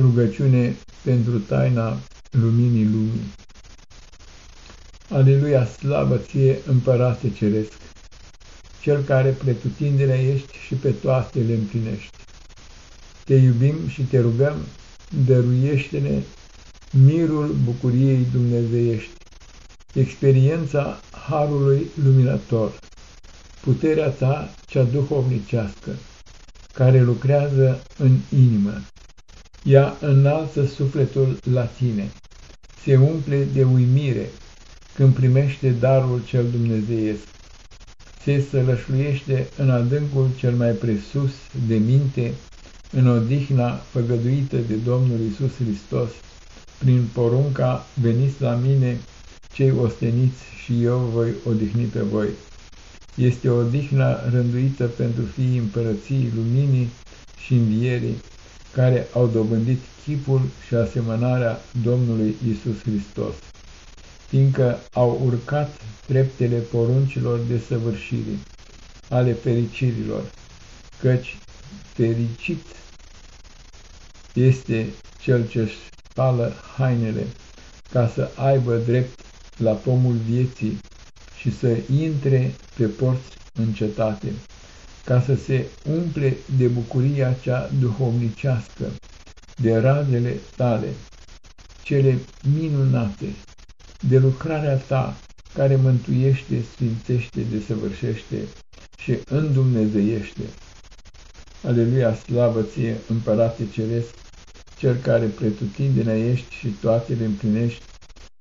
Rugăciune pentru taina luminii lumii. Aleluia, slavă ție, Împărate Ceresc, Cel care pretutindene ești și pe toate le împlinești. Te iubim și te rugăm, dăruiește-ne mirul bucuriei dumnezeiești, experiența Harului Luminator, puterea ta cea duhovnicească, care lucrează în inimă. Ea înalță sufletul la tine, se umple de uimire când primește darul cel dumnezeiesc, se sălășluiește în adâncul cel mai presus de minte, în odihna făgăduită de Domnul Isus Hristos, prin porunca veniți la mine cei osteniți și eu voi odihni pe voi. Este o odihna rânduită pentru fiii împărăției luminii și învierii, care au dobândit chipul și asemănarea Domnului Isus Hristos, fiindcă au urcat treptele poruncilor de săvârșire, ale fericirilor, căci fericit este cel ce-și spală hainele, ca să aibă drept la pomul vieții și să intre pe porți în cetate ca să se umple de bucuria cea duhovnicească, de razele tale, cele minunate, de lucrarea ta, care mântuiește, sfințește, desăvârșește și îndumnezeiește. Aleluia, slavă ție, Împărate Ceresc, Cel care pretutindene ești și toate le împlinești,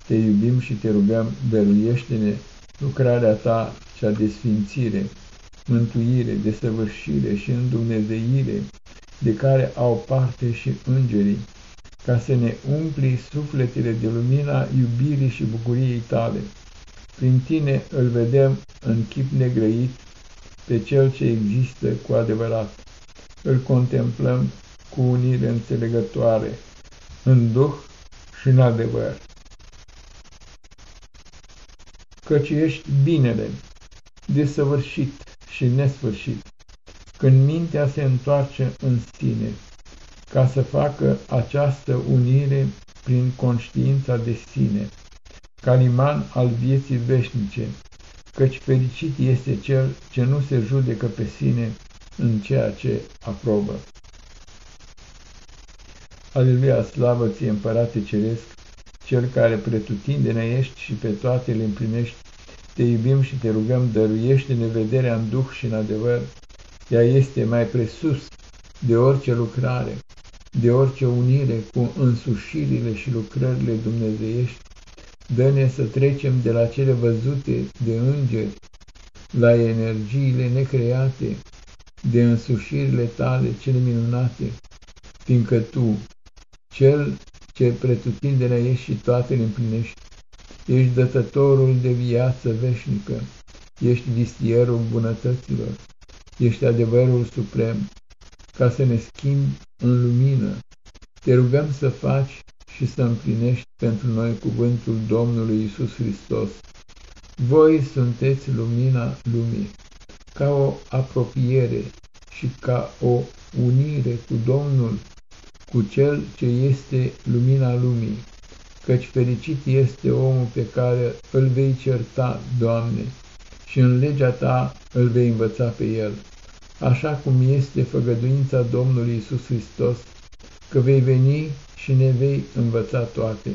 te iubim și te rugăm, dăruiește-ne lucrarea ta, cea de sfințire, mântuire, desăvârșire și îndumnezeire, de care au parte și îngerii, ca să ne umpli sufletele de lumina iubirii și bucuriei tale. Prin tine îl vedem în chip negrăit pe cel ce există cu adevărat. Îl contemplăm cu unire înțelegătoare, în duh și în adevăr. Căci ești binele, desăvârșit, și nesfârșit, când mintea se întoarce în sine, ca să facă această unire prin conștiința de sine, caliman al vieții veșnice, căci fericit este cel ce nu se judecă pe sine în ceea ce aprobă. Aleluia, slavă ție, Împărate Ceresc, cel care pretutindene ești și pe toate le împlinești te iubim și te rugăm, dăruiește-ne vederea în duh și în adevăr. Ea este mai presus de orice lucrare, de orice unire cu însușirile și lucrările dumnezeiești. Dă-ne să trecem de la cele văzute de îngeri la energiile necreate, de însușirile tale cele minunate, fiindcă Tu, Cel ce pretutindene ești și toate le împlinești, Ești dătătorul de viață veșnică, ești vistierul bunătăților, ești adevărul suprem, ca să ne schimbi în lumină. Te rugăm să faci și să împlinești pentru noi cuvântul Domnului Isus Hristos. Voi sunteți lumina lumii, ca o apropiere și ca o unire cu Domnul, cu Cel ce este lumina lumii căci fericit este omul pe care îl vei certa, Doamne, și în legea Ta îl vei învăța pe el, așa cum este făgăduința Domnului Isus Hristos, că vei veni și ne vei învăța toate.